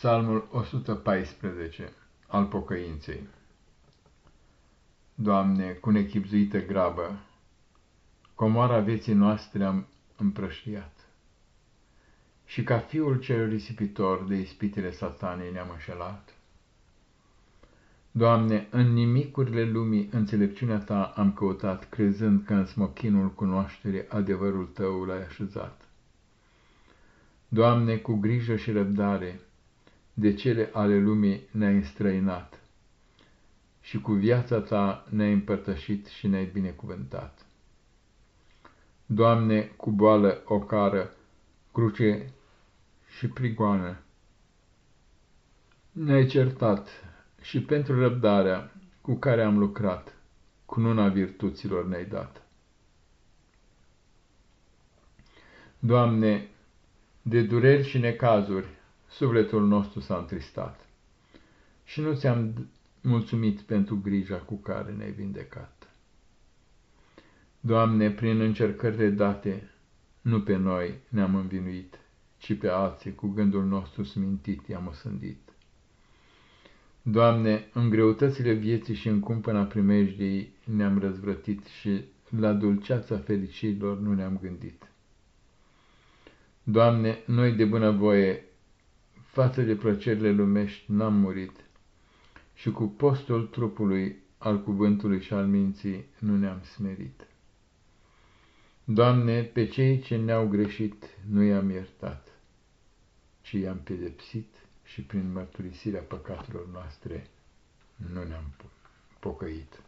Psalmul 114 al pocăinței Doamne, cu nechipzuită grabă, comoara vieții noastre am împrăștiat. Și ca fiul cel risipitor de ispitele satanei ne-am înșelat. Doamne, în nimicurile lumii înțelepciunea Ta am căutat, crezând că în smochinul cunoașterii adevărul Tău l-ai așezat. Doamne, cu grijă și răbdare, de cele ale lumii ne-ai înstrăinat și cu viața ta ne-ai împărtășit și ne-ai binecuvântat. Doamne, cu boală ocară, cruce și prigoană, ne-ai certat și pentru răbdarea cu care am lucrat, cu nuna virtuților ne-ai dat. Doamne, de dureri și necazuri, sufletul nostru s-a întristat și nu ți-am mulțumit pentru grija cu care ne-ai vindecat. Doamne, prin încercările date, nu pe noi ne-am învinuit, ci pe alții cu gândul nostru smintit i-am osândit. Doamne, în greutățile vieții și în cumpăna primejdiei ne-am răzvrătit și la dulceața fericirilor nu ne-am gândit. Doamne, noi de bunăvoie față de plăcerile lumești n-am murit și cu postul trupului al cuvântului și al minții nu ne-am smerit. Doamne, pe cei ce ne-au greșit nu i-am iertat, ci i-am pedepsit și prin mărturisirea păcatelor noastre nu ne-am pocăit.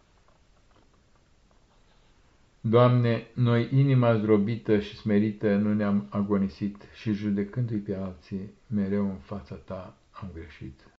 Doamne, noi inima zdrobită și smerită nu ne-am agonisit și judecându-i pe alții, mereu în fața Ta am greșit.